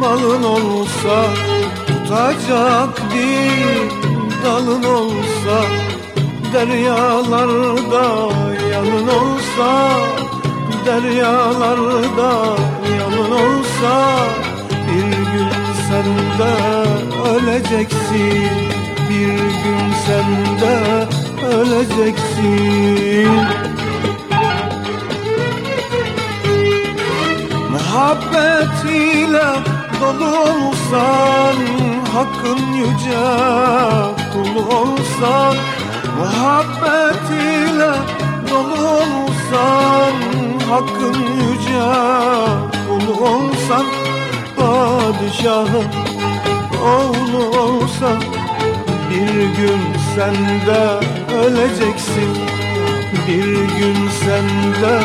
malın olsa Tutacak bir dalın olsa Deryalarda yanın olsa Deryalarda yanın olsa Bir gün sen de öleceksin Bir gün sen de öleceksin Hakkın yüce kulu olsan Muhabbet ile dolu olsan Hakkın yüce kulu olsan Padişahın oğlu olsan Bir gün sen de öleceksin bir gün sen de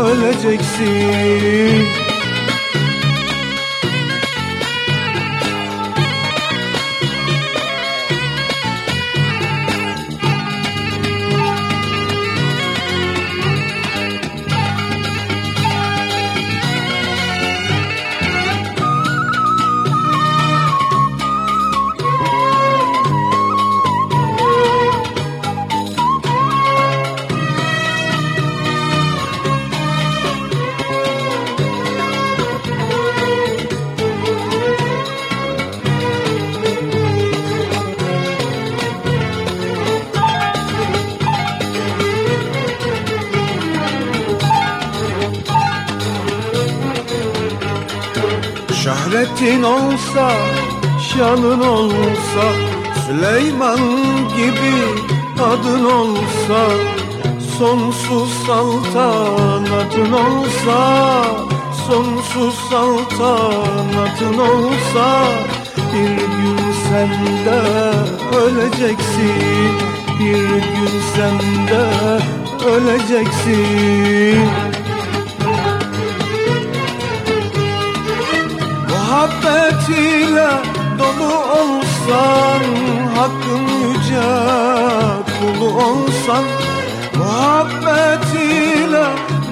öleceksin Şöhretin olsa, şanın olsa Süleyman gibi adın olsa Sonsuz saltanatın olsa Sonsuz saltanatın olsa Bir gün sen de öleceksin Bir gün sen de öleceksin Muhabbet ile dolu olsan Hakkın yüce kulu olsan. Muhabbet ile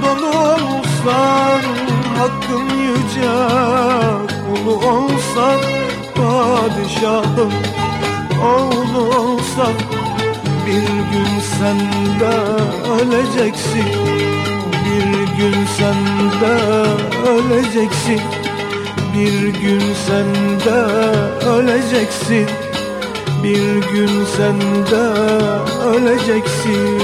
dolu olsan Hakkın yüce kulu olsan. Padişahın oğlu olsan. Bir gün sen de öleceksin. Bir gün sen de öleceksin bir gün sen de öleceksin. Bir gün sen de öleceksin